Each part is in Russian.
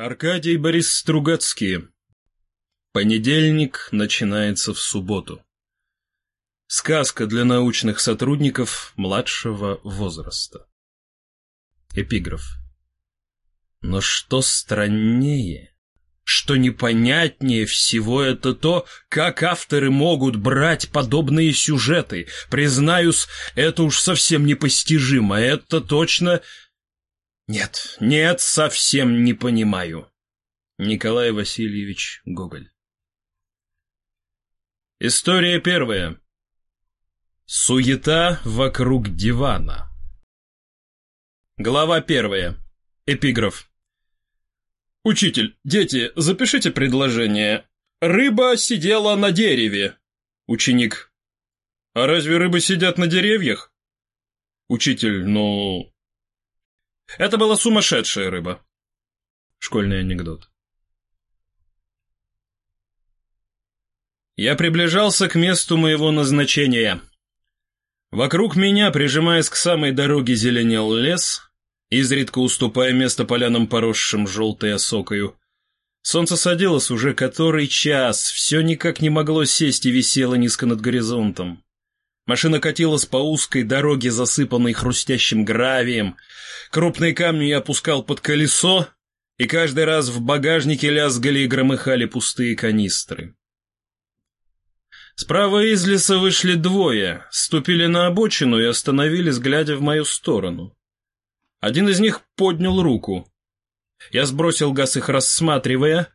Аркадий Борис Стругацкий. Понедельник начинается в субботу. Сказка для научных сотрудников младшего возраста. Эпиграф. Но что страннее, что непонятнее всего это то, как авторы могут брать подобные сюжеты. Признаюсь, это уж совсем непостижимо, это точно нет, нет, совсем не понимаю. Николай Васильевич Гоголь. История первая. Суета вокруг дивана. Глава первая. Эпиграф. Учитель, дети, запишите предложение. Рыба сидела на дереве. Ученик. А разве рыбы сидят на деревьях? Учитель, ну, это была сумасшедшая рыба. Школьный анекдот. Я приближался к месту моего назначения. Вокруг меня, прижимаясь к самой дороге, зеленел лес, изредка уступая место полянам, поросшим желтой осокою. Солнце садилось уже который час, все никак не могло сесть и висело низко над горизонтом. Машина катилась по узкой дороге, засыпанной хрустящим гравием. Крупные камни я опускал под колесо, и каждый раз в багажнике лязгали и громыхали пустые канистры. Справа из леса вышли двое, ступили на обочину и остановились, глядя в мою сторону. Один из них поднял руку. Я сбросил газ их рассматривая.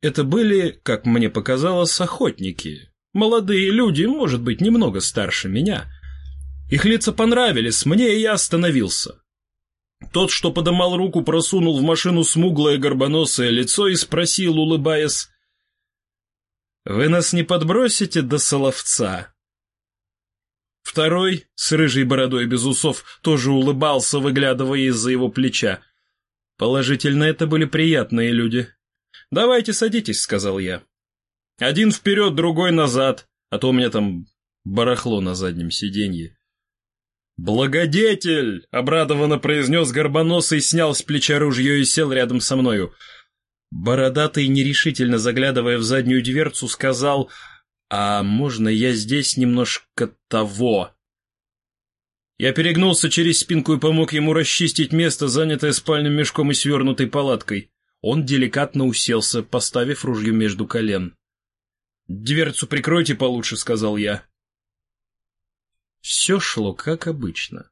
Это были, как мне показалось, охотники, Молодые люди, может быть, немного старше меня. Их лица понравились мне, и я остановился. Тот, что подымал руку, просунул в машину смуглое горбоносое лицо и спросил, улыбаясь, «Вы нас не подбросите до Соловца?» Второй, с рыжей бородой без усов, тоже улыбался, выглядывая из-за его плеча. Положительно, это были приятные люди. «Давайте садитесь», — сказал я. Один вперед, другой назад, а то у меня там барахло на заднем сиденье. «Благодетель!» — обрадованно произнес Горбоносый, снял с плеча ружье и сел рядом со мною. Бородатый, нерешительно заглядывая в заднюю дверцу, сказал, «А можно я здесь немножко того?» Я перегнулся через спинку и помог ему расчистить место, занятое спальным мешком и свернутой палаткой. Он деликатно уселся, поставив ружье между колен. «Дверцу прикройте получше», — сказал я. Все шло как обычно.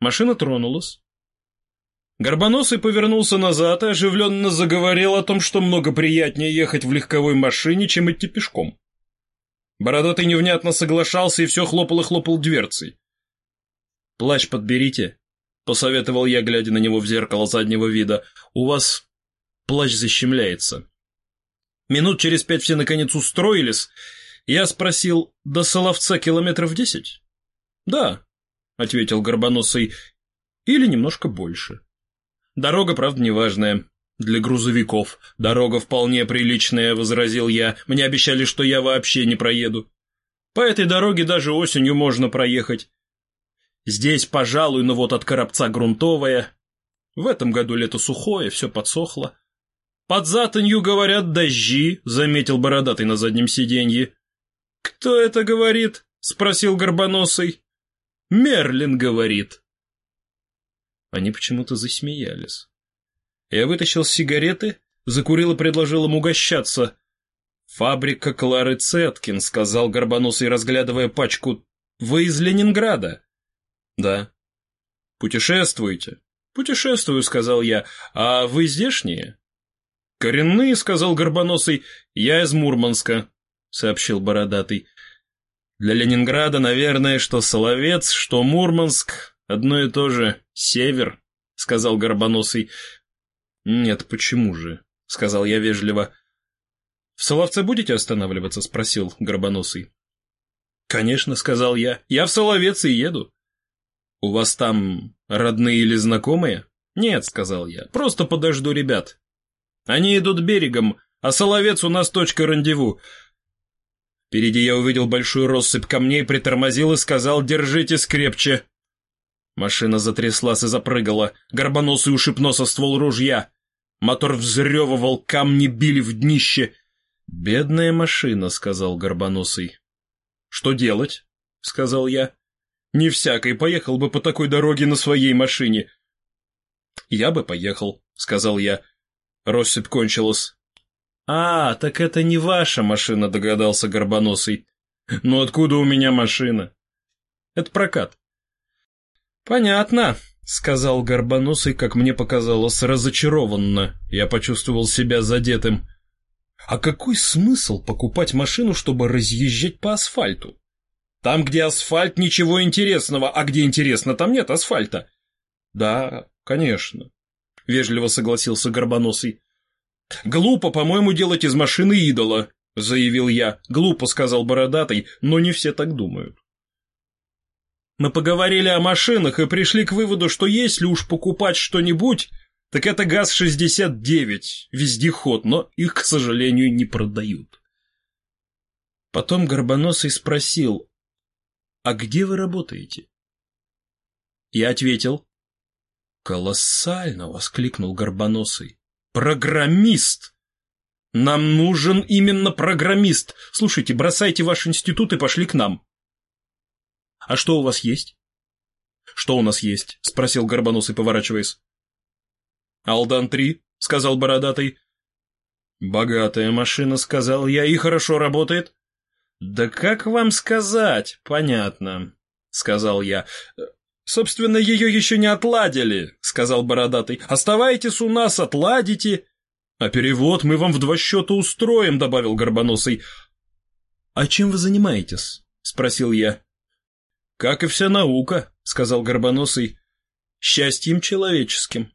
Машина тронулась. Горбоносый повернулся назад и оживленно заговорил о том, что много приятнее ехать в легковой машине, чем идти пешком. Бородатый невнятно соглашался и все хлопал и хлопал дверцей. «Плащ подберите», — посоветовал я, глядя на него в зеркало заднего вида. «У вас плащ защемляется». Минут через пять все наконец устроились. Я спросил, до Соловца километров десять? Да, ответил Горбоносый, или немножко больше. Дорога, правда, неважная. Для грузовиков. Дорога вполне приличная, возразил я. Мне обещали, что я вообще не проеду. По этой дороге даже осенью можно проехать. Здесь, пожалуй, но вот от Коробца грунтовая. В этом году лето сухое, все подсохло. «Под затонью, говорят, дожди», — заметил бородатый на заднем сиденье. «Кто это говорит?» — спросил Горбоносый. «Мерлин говорит». Они почему-то засмеялись. Я вытащил сигареты, закурил и предложил им угощаться. «Фабрика Клары Цеткин», — сказал Горбоносый, разглядывая пачку. «Вы из Ленинграда?» «Да». «Путешествуете?» «Путешествую», — сказал я. «А вы здешние?» «Коренные», — сказал Горбоносый, — «я из Мурманска», — сообщил Бородатый. «Для Ленинграда, наверное, что Соловец, что Мурманск — одно и то же. Север», — сказал Горбоносый. «Нет, почему же?» — сказал я вежливо. «В Соловце будете останавливаться?» — спросил Горбоносый. «Конечно», — сказал я. «Я в Соловец и еду». «У вас там родные или знакомые?» «Нет», — сказал я. «Просто подожду ребят. Они идут берегом, а Соловец у нас точка рандеву. Впереди я увидел большую россыпь камней, притормозил и сказал «Держитесь крепче». Машина затряслась и запрыгала. Горбоносый ушиб носа ствол ружья. Мотор взрёвывал, камни били в днище. «Бедная машина», — сказал Горбоносый. «Что делать?» — сказал я. «Не всякий поехал бы по такой дороге на своей машине». «Я бы поехал», — сказал я. Россыпь кончилась. «А, так это не ваша машина», — догадался Горбоносый. «Ну откуда у меня машина?» «Это прокат». «Понятно», — сказал Горбоносый, как мне показалось, разочарованно. Я почувствовал себя задетым. «А какой смысл покупать машину, чтобы разъезжать по асфальту? Там, где асфальт, ничего интересного, а где интересно, там нет асфальта». «Да, конечно», — вежливо согласился Горбоносый. «Глупо, по-моему, делать из машины идола», — заявил я. «Глупо», — сказал Бородатый, но не все так думают. Мы поговорили о машинах и пришли к выводу, что если уж покупать что-нибудь, так это ГАЗ-69, вездеход, но их, к сожалению, не продают. Потом Горбоносый спросил, «А где вы работаете?» Я ответил, «Колоссально!» — воскликнул Горбоносый. «Программист!» «Нам нужен именно программист! Слушайте, бросайте ваш институт и пошли к нам!» «А что у вас есть?» «Что у нас есть?» — спросил Горбоносый, поворачиваясь. «Алдан-3», — сказал Бородатый. «Богатая машина», — сказал я, — «и хорошо работает». «Да как вам сказать? Понятно», — сказал я. «Собственно, ее еще не отладили», — сказал Бородатый. «Оставайтесь у нас, отладите». «А перевод мы вам в два счета устроим», — добавил Горбоносый. «А чем вы занимаетесь?» — спросил я. «Как и вся наука», — сказал Горбоносый, — «счастьем человеческим».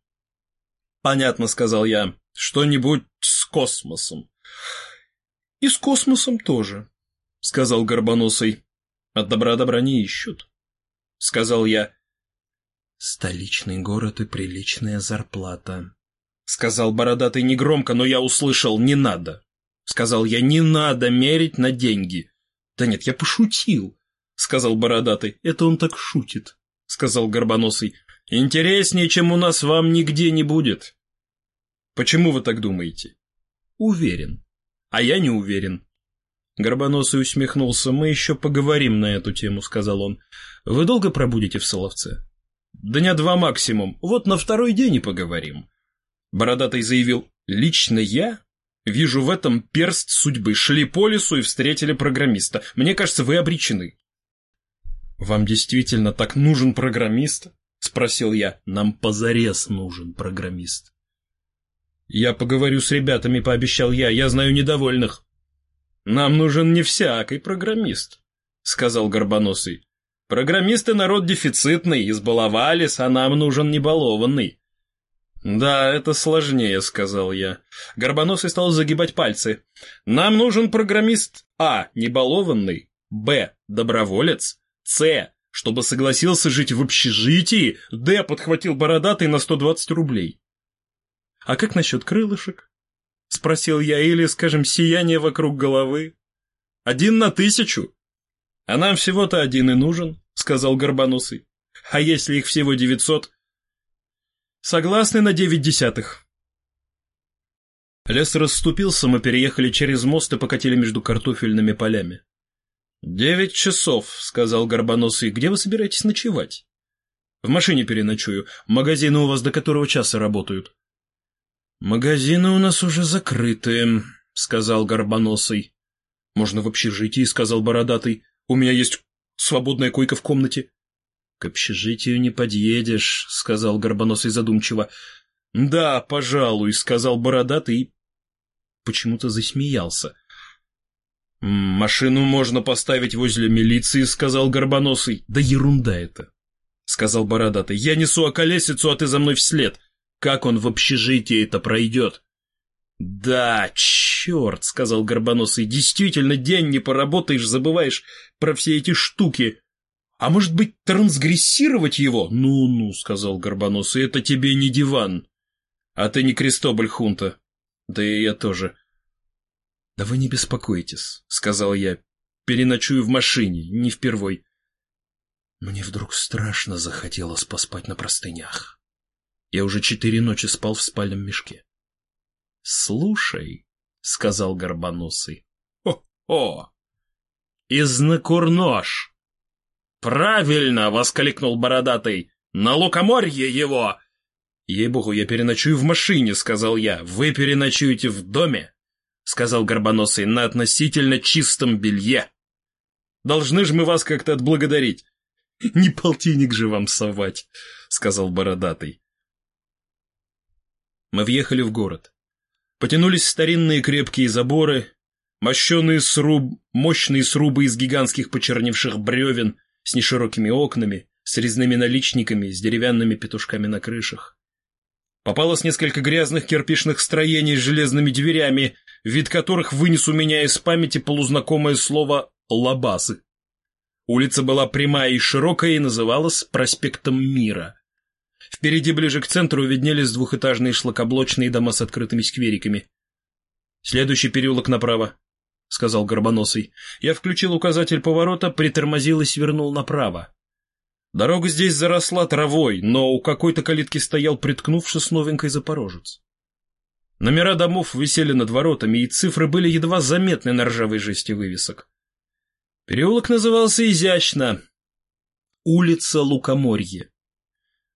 «Понятно», — сказал я, — «что-нибудь с космосом». «И с космосом тоже», — сказал Горбоносый. «От добра добра не ищут», — сказал я. «Столичный город и приличная зарплата», — сказал Бородатый негромко, но я услышал «не надо». Сказал я «не надо мерить на деньги». «Да нет, я пошутил», — сказал Бородатый. «Это он так шутит», — сказал Горбоносый. «Интереснее, чем у нас вам нигде не будет». «Почему вы так думаете?» «Уверен». «А я не уверен». Горбоносый усмехнулся. «Мы еще поговорим на эту тему», — сказал он. «Вы долго пробудете в Соловце?» «Дня два максимум. Вот на второй день и поговорим». Бородатый заявил. «Лично я вижу в этом перст судьбы. Шли по лесу и встретили программиста. Мне кажется, вы обречены». «Вам действительно так нужен программист?» — спросил я. «Нам позарез нужен программист». «Я поговорю с ребятами», — пообещал я. «Я знаю недовольных». «Нам нужен не всякий программист», — сказал Горбоносый. «Программисты народ дефицитный, избаловались, а нам нужен небалованный». «Да, это сложнее», — сказал я. Горбоносый стал загибать пальцы. «Нам нужен программист А. Небалованный, Б. Доброволец, с. Чтобы согласился жить в общежитии, Д. Подхватил бородатый на 120 рублей. «А как насчет крылышек?» — спросил я, или, скажем, сияние вокруг головы. «Один на тысячу?» «А нам всего-то один и нужен», — сказал Горбоносый. «А если их всего девятьсот?» «Согласны на девять десятых». Лес расступился, мы переехали через мост и покатили между картофельными полями. «Девять часов», — сказал Горбоносый. «Где вы собираетесь ночевать?» «В машине переночую. Магазины у вас до которого часа работают?» «Магазины у нас уже закрыты», — сказал Горбоносый. «Можно в общежитии», — сказал Бородатый. «У меня есть свободная койка в комнате». «К общежитию не подъедешь», — сказал Горбоносый задумчиво. «Да, пожалуй», — сказал Бородатый и почему-то засмеялся. «Машину можно поставить возле милиции», — сказал Горбоносый. «Да ерунда это», — сказал Бородатый. «Я несу околесицу, а ты за мной вслед. Как он в общежитии это пройдет?» «Да, черт», — сказал Горбоносый. «Действительно, день не поработаешь, забываешь про все эти штуки. А может быть, трансгрессировать его?» «Ну-ну», — сказал Горбоносый, — «это тебе не диван. А ты не Крестоболь Хунта. Да и я тоже». «Да вы не беспокойтесь», — сказал я. «Переночую в машине, не впервой». Мне вдруг страшно захотелось поспать на простынях. Я уже четыре ночи спал в спальном мешке. Слушай, — сказал Горбоносый. О-о! Из Накурнош! Правильно! — воскликнул Бородатый. На лукоморье его! Ей-богу, я переночую в машине, — сказал я. Вы переночуете в доме? — сказал Горбоносый, — на относительно чистом белье. Должны же мы вас как-то отблагодарить. Не полтинник же вам совать, — сказал Бородатый. Мы въехали в город. Потянулись старинные крепкие заборы, мощеные сруб, мощные срубы из гигантских почерневших бревен с неширокими окнами, с резными наличниками, с деревянными петушками на крышах. Попалось несколько грязных кирпичных строений с железными дверями, вид которых вынес у меня из памяти полузнакомое слово «лабазы». Улица была прямая и широкая и называлась проспектом Мира. Впереди, ближе к центру, виднелись двухэтажные шлакоблочные дома с открытыми сквериками. «Следующий переулок направо», — сказал Горбоносый. Я включил указатель поворота, притормозил и свернул направо. Дорога здесь заросла травой, но у какой-то калитки стоял, приткнувшись новенький запорожец. Номера домов висели над воротами, и цифры были едва заметны на ржавой жести вывесок. Переулок назывался изящно «Улица Лукоморье».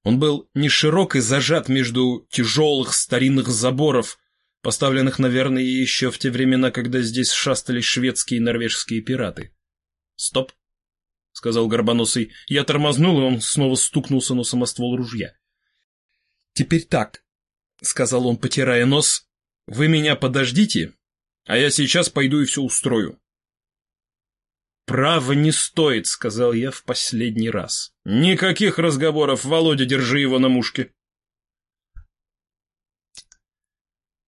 Он был не широк и зажат между тяжелых старинных заборов, поставленных, наверное, еще в те времена, когда здесь шастали шведские и норвежские пираты. «Стоп!» — сказал Горбоносый. Я тормознул, и он снова стукнулся на самоствол ружья. «Теперь так», — сказал он, потирая нос, — «вы меня подождите, а я сейчас пойду и все устрою». «Право не стоит», — сказал я в последний раз. «Никаких разговоров, Володя, держи его на мушке».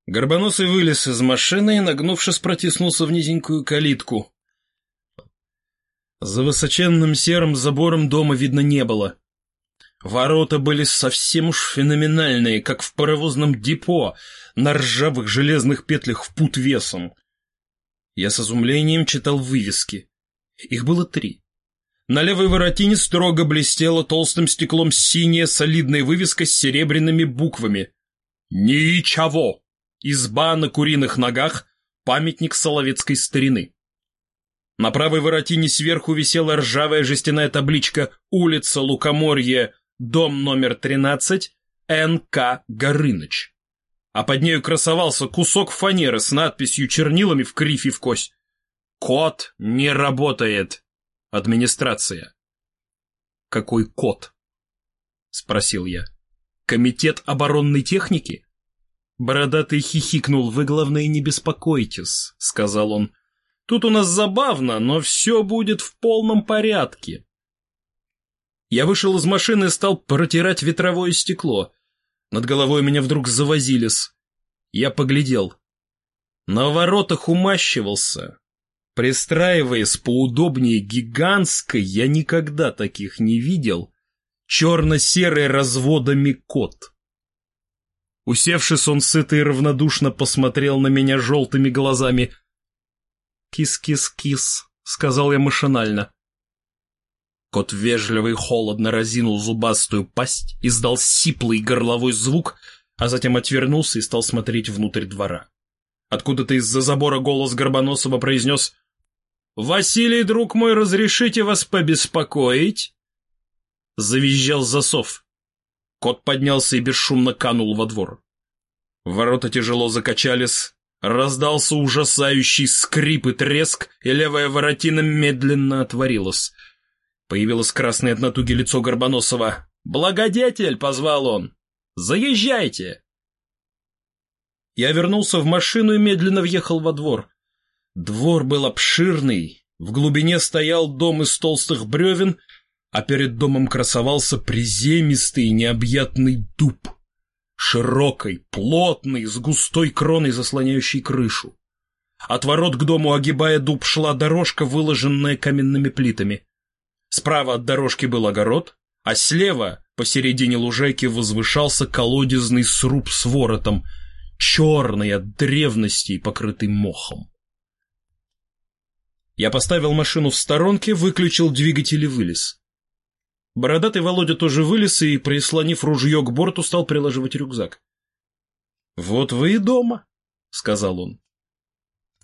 Горбоносый вылез из машины и, нагнувшись, протиснулся в низенькую калитку. За высоченным серым забором дома видно не было. Ворота были совсем уж феноменальные, как в паровозном депо, на ржавых железных петлях в пут весом. Я с изумлением читал вывески. Их было три. На левой воротине строго блестела толстым стеклом синяя солидная вывеска с серебряными буквами. «Ничего! Изба на куриных ногах, памятник соловецкой старины». На правой воротине сверху висела ржавая жестяная табличка «Улица Лукоморье, дом номер 13, Н.К. Горыныч». А под нею красовался кусок фанеры с надписью чернилами в кривь и в кость Код не работает. Администрация. Какой код? Спросил я. Комитет оборонной техники? Бородатый хихикнул. Вы, главное, не беспокойтесь, сказал он. Тут у нас забавно, но все будет в полном порядке. Я вышел из машины и стал протирать ветровое стекло. Над головой меня вдруг завозились. Я поглядел. На воротах умащивался Пристраиваясь поудобнее гигантской, я никогда таких не видел, черно-серый разводами кот. Усевшись, он сыто и равнодушно посмотрел на меня желтыми глазами. «Кис-кис-кис», — сказал я машинально. Кот вежливо и холодно разинул зубастую пасть, издал сиплый горловой звук, а затем отвернулся и стал смотреть внутрь двора. Откуда-то из-за забора голос Горбоносова произнес «Василий, друг мой, разрешите вас побеспокоить?» Завизжал засов. Кот поднялся и бесшумно канул во двор. Ворота тяжело закачались, раздался ужасающий скрип и треск, и левая воротина медленно отворилась. Появилось красное от натуги лицо Горбоносова. «Благодетель!» — позвал он. «Заезжайте!» Я вернулся в машину и медленно въехал во двор. Двор был обширный, в глубине стоял дом из толстых бревен, а перед домом красовался приземистый необъятный дуб, широкий, плотный, с густой кроной, заслоняющей крышу. От ворот к дому, огибая дуб, шла дорожка, выложенная каменными плитами. Справа от дорожки был огород, а слева, посередине лужайки, возвышался колодезный сруб с воротом, черный от древности и покрытый мохом. Я поставил машину в сторонке, выключил двигатель и вылез. Бородатый Володя тоже вылез и, прислонив ружье к борту, стал прилаживать рюкзак. «Вот вы и дома», — сказал он.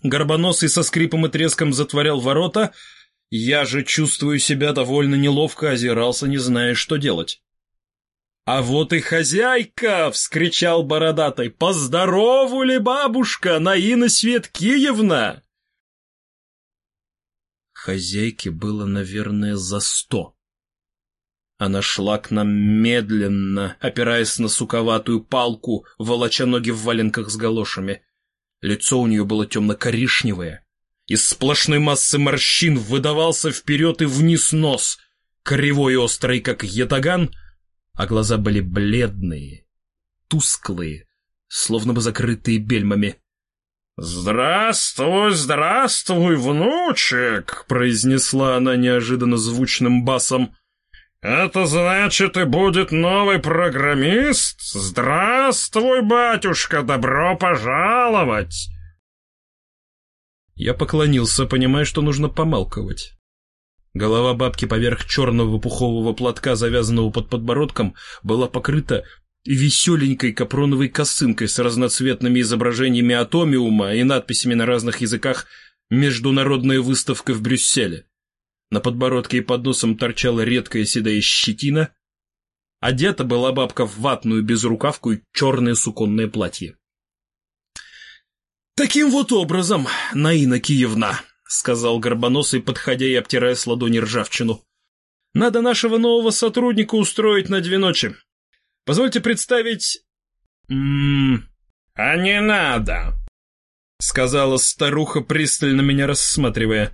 Горбоносый со скрипом и треском затворял ворота, я же, чувствую себя довольно неловко, озирался, не зная, что делать. «А вот и хозяйка!» — вскричал бородатый. «Поздорову ли, бабушка, Наина Светкиевна?» Хозяйке было, наверное, за сто. Она шла к нам медленно, опираясь на суковатую палку, волоча ноги в валенках с галошами. Лицо у нее было темно-коричневое. Из сплошной массы морщин выдавался вперед и вниз нос, кривой и острый, как ятаган — а глаза были бледные, тусклые, словно бы закрытые бельмами. «Здравствуй, здравствуй, внучек!» — произнесла она неожиданно звучным басом. «Это значит, и будет новый программист? Здравствуй, батюшка, добро пожаловать!» Я поклонился, понимая, что нужно помалковать. Голова бабки поверх черного пухового платка, завязанного под подбородком, была покрыта веселенькой капроновой косынкой с разноцветными изображениями атомиума и надписями на разных языках «Международная выставка в Брюсселе». На подбородке и под носом торчала редкая седая щетина. Одета была бабка в ватную безрукавку и черное суконное платье. «Таким вот образом, Наина Киевна», сказал Горбоносый, подходя и обтирая с ладони ржавчину. «Надо нашего нового сотрудника устроить на две ночи. Позвольте представить...» «М -м, «А не надо», — сказала старуха, пристально меня рассматривая.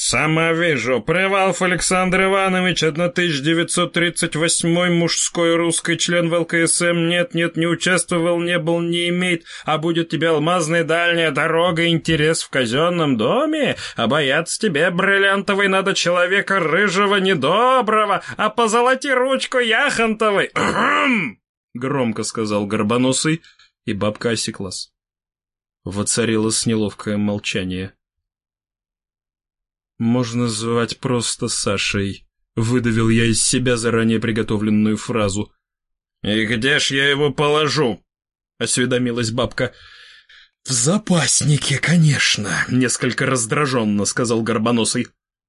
«Сама вижу. Привалов Александр Иванович, 1938 мужской русский член в ЛКСМ. Нет-нет, не участвовал, не был, не имеет. А будет тебе алмазная дальняя дорога, интерес в казенном доме? А бояться тебе бриллиантовой надо человека рыжего, недоброго, а позолоти ручку яхонтовой. Громко сказал Горбоносый, и бабка осеклась. Воцарилось неловкое молчание. «Можно звать просто Сашей», — выдавил я из себя заранее приготовленную фразу. «И где ж я его положу?» — осведомилась бабка. «В запаснике, конечно», — несколько раздраженно сказал Горбоносый.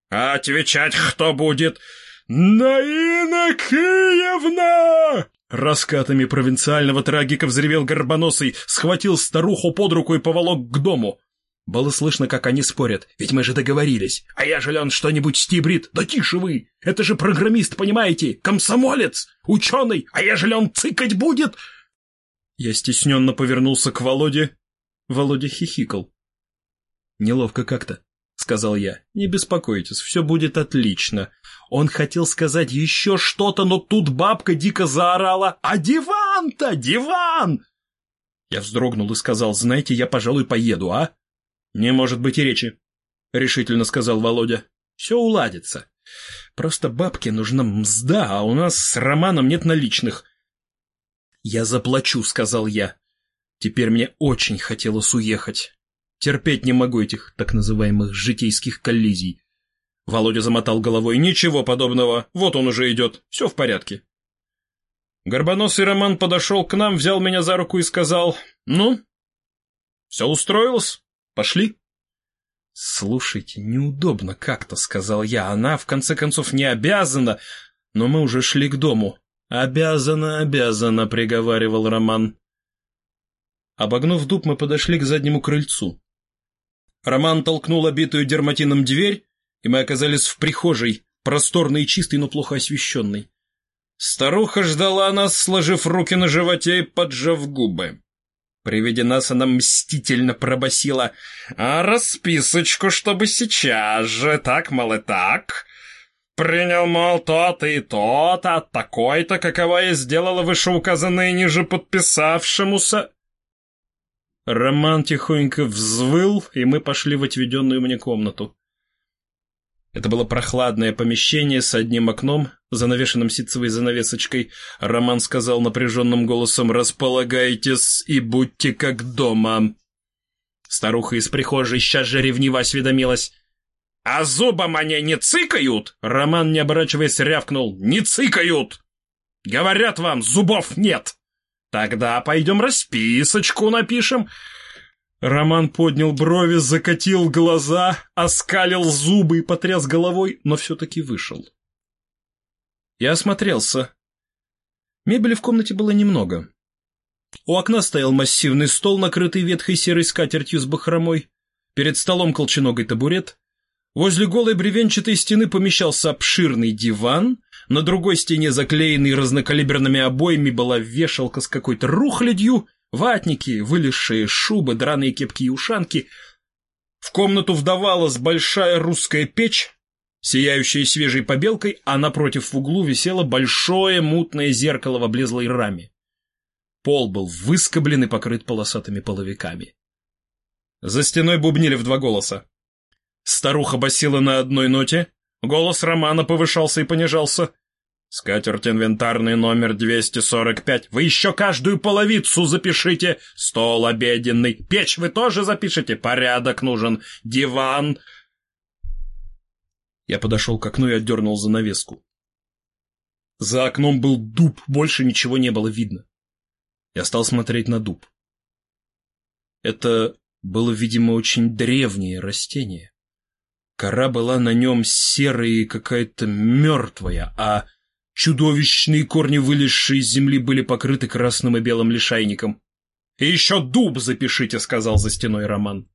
«А отвечать кто будет?» «Наина Киевна!» Раскатами провинциального трагика взревел Горбоносый, схватил старуху под руку и поволок к дому. Было слышно, как они спорят, ведь мы же договорились. А я ежели он что-нибудь стибрит? Да тише вы! Это же программист, понимаете? Комсомолец! Ученый! А ежели он цикать будет? Я стесненно повернулся к Володе. Володя хихикал. Неловко как-то, сказал я. Не беспокойтесь, все будет отлично. Он хотел сказать еще что-то, но тут бабка дико заорала. А диван-то, диван! Я вздрогнул и сказал, знаете, я, пожалуй, поеду, а? «Не может быть и речи», — решительно сказал Володя. «Все уладится. Просто бабке нужна мзда, а у нас с Романом нет наличных». «Я заплачу», — сказал я. Теперь мне очень хотелось уехать. Терпеть не могу этих так называемых житейских коллизий. Володя замотал головой. «Ничего подобного. Вот он уже идет. Все в порядке». Горбоносый Роман подошел к нам, взял меня за руку и сказал, «Ну, все устроилось?» Пошли?» «Слушайте, неудобно как-то», — сказал я. «Она, в конце концов, не обязана, но мы уже шли к дому». «Обязана, обязана», — приговаривал Роман. Обогнув дуб, мы подошли к заднему крыльцу. Роман толкнул обитую дерматином дверь, и мы оказались в прихожей, просторной и чистой, но плохо освещенной. Старуха ждала нас, сложив руки на животе и поджав губы. При виде нас она мстительно пробасила. «А расписочку, чтобы сейчас же, так, мол, и так...» Принял, мол, то-то и то-то, от такой-то, какова я сделала вышеуказанное ниже подписавшемуся. Роман тихонько взвыл, и мы пошли в отведенную мне комнату. Это было прохладное помещение с одним окном, занавешенным ситцевой занавесочкой. Роман сказал напряженным голосом «Располагайтесь и будьте как дома». Старуха из прихожей сейчас же ревниво осведомилась. «А зубом они не цыкают?» Роман, не оборачиваясь, рявкнул. «Не цыкают!» «Говорят вам, зубов нет!» «Тогда пойдем расписочку напишем». Роман поднял брови, закатил глаза, оскалил зубы и потряс головой, но все-таки вышел. Я осмотрелся. Мебели в комнате было немного. У окна стоял массивный стол, накрытый ветхой серой скатертью с бахромой. Перед столом колченогой табурет. Возле голой бревенчатой стены помещался обширный диван. На другой стене, заклеенной разнокалиберными обоями, была вешалка с какой-то рухлядью, ватники, вылезшие шубы, драные кепки и ушанки. В комнату вдавалась большая русская печь, сияющая свежей побелкой, а напротив в углу висело большое мутное зеркало в облезлой раме. Пол был выскоблен и покрыт полосатыми половиками. За стеной бубнили в два голоса. Старуха басила на одной ноте, голос Романа повышался и понижался. «Скатерть инвентарный номер 245. Вы еще каждую половицу запишите. Стол обеденный. Печь вы тоже запишите. Порядок нужен. Диван». Я подошел к окну и отдернул занавеску. За окном был дуб, больше ничего не было видно. Я стал смотреть на дуб. Это было, видимо, очень древнее растение. Кора была на нем серая и какая-то мертвая, а чудовищные корни, вылезшие из земли, были покрыты красным и белым лишайником. «И еще дуб запишите», — сказал за стеной Роман.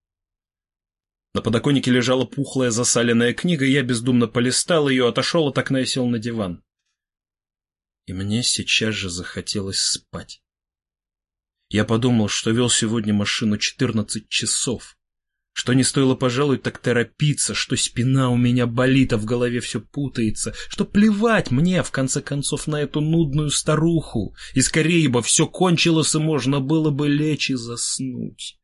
На подоконнике лежала пухлая засаленная книга, я бездумно полистал ее, отошел от окна и сел на диван. И мне сейчас же захотелось спать. Я подумал, что вел сегодня машину 14 часов, что не стоило, пожалуй, так торопиться, что спина у меня болит, а в голове все путается, что плевать мне, в конце концов, на эту нудную старуху, и скорее бы все кончилось, и можно было бы лечь и заснуть.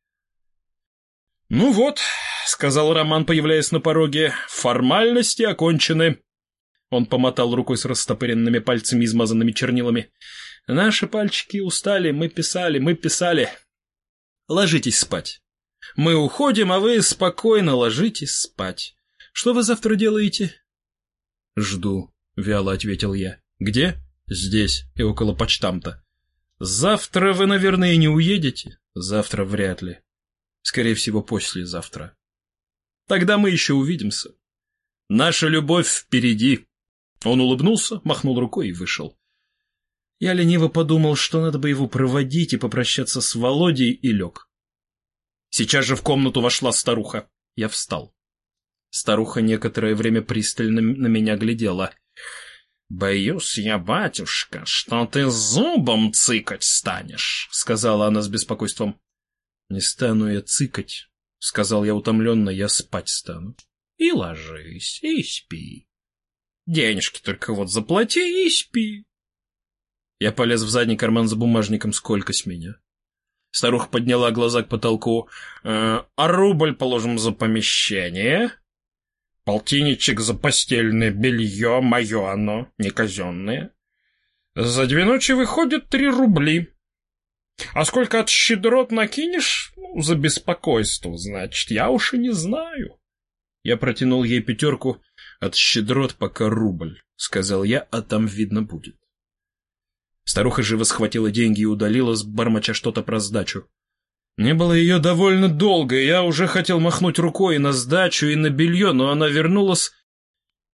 «Ну вот», — сказал Роман, появляясь на пороге, — «формальности окончены». Он помотал рукой с растопыренными пальцами, измазанными чернилами. Наши пальчики устали, мы писали, мы писали. Ложитесь спать. Мы уходим, а вы спокойно ложитесь спать. Что вы завтра делаете? Жду, вяло ответил я. Где? Здесь и около почтамта. Завтра вы, наверное, не уедете. Завтра вряд ли. Скорее всего, послезавтра. Тогда мы еще увидимся. Наша любовь впереди. Он улыбнулся, махнул рукой и вышел. Я лениво подумал, что надо бы его проводить и попрощаться с Володей, и лег. Сейчас же в комнату вошла старуха. Я встал. Старуха некоторое время пристально на меня глядела. «Боюсь я, батюшка, что ты зубом цыкать станешь», — сказала она с беспокойством. «Не стану я цыкать», — сказал я утомленно, — «я спать стану». «И ложись, и спи. Денежки только вот заплати и спи». Я полез в задний карман за бумажником, сколько с меня. Старуха подняла глаза к потолку. «Э, «А рубль, положим, за помещение?» «Полтинничек за постельное белье, мое оно, не казенное. За две ночи выходит три рубли. А сколько от щедрот накинешь? Ну, за беспокойство, значит, я уж и не знаю». Я протянул ей пятерку. «От щедрот пока рубль», — сказал я, — «а там видно будет». Старуха живо схватила деньги и удалилась, бормоча что-то про сдачу. Не было ее довольно долго, я уже хотел махнуть рукой и на сдачу, и на белье, но она вернулась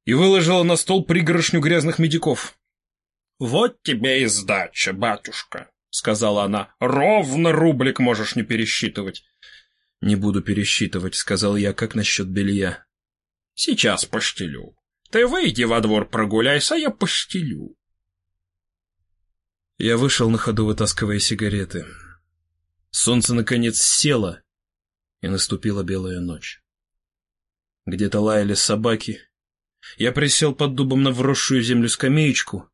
и выложила на стол пригоршню грязных медиков. — Вот тебе и сдача, батюшка, — сказала она. — Ровно рублик можешь не пересчитывать. — Не буду пересчитывать, — сказал я, — как насчет белья. — Сейчас постелю. Ты выйди во двор прогуляйся, а я постелю. Я вышел на ходу, вытаскивая сигареты. Солнце, наконец, село, и наступила белая ночь. Где-то лаяли собаки. Я присел под дубом на вросшую землю скамеечку,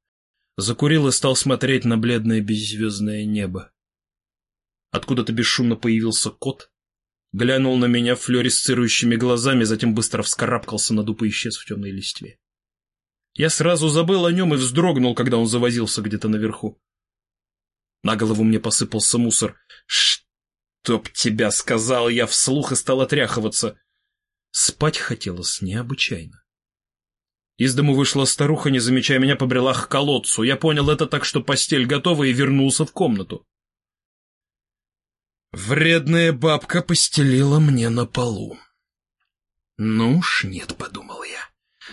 закурил и стал смотреть на бледное беззвездное небо. Откуда-то бесшумно появился кот, глянул на меня флюоресцирующими глазами, затем быстро вскарабкался на дуб и исчез в темной листве. Я сразу забыл о нем и вздрогнул, когда он завозился где-то наверху. На голову мне посыпался мусор. «Чтоб тебя!» — сказал я вслух и стал отряхиваться. Спать хотелось необычайно. Из дому вышла старуха, не замечая меня, побрела к колодцу. Я понял это так, что постель готова, и вернулся в комнату. Вредная бабка постелила мне на полу. Ну уж нет, подумал я.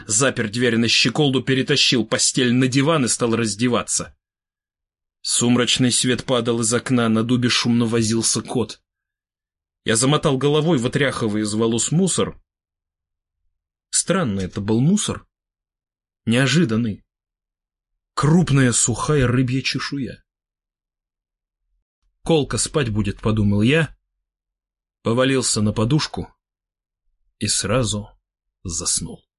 Запер дверь на щеколду, перетащил постель на диван и стал раздеваться. Сумрачный свет падал из окна, на дубе шумно возился кот. Я замотал головой, вытряхивая из волос мусор. Странно это был мусор. Неожиданный. Крупная сухая рыбья чешуя. Колка спать будет, подумал я, повалился на подушку и сразу заснул.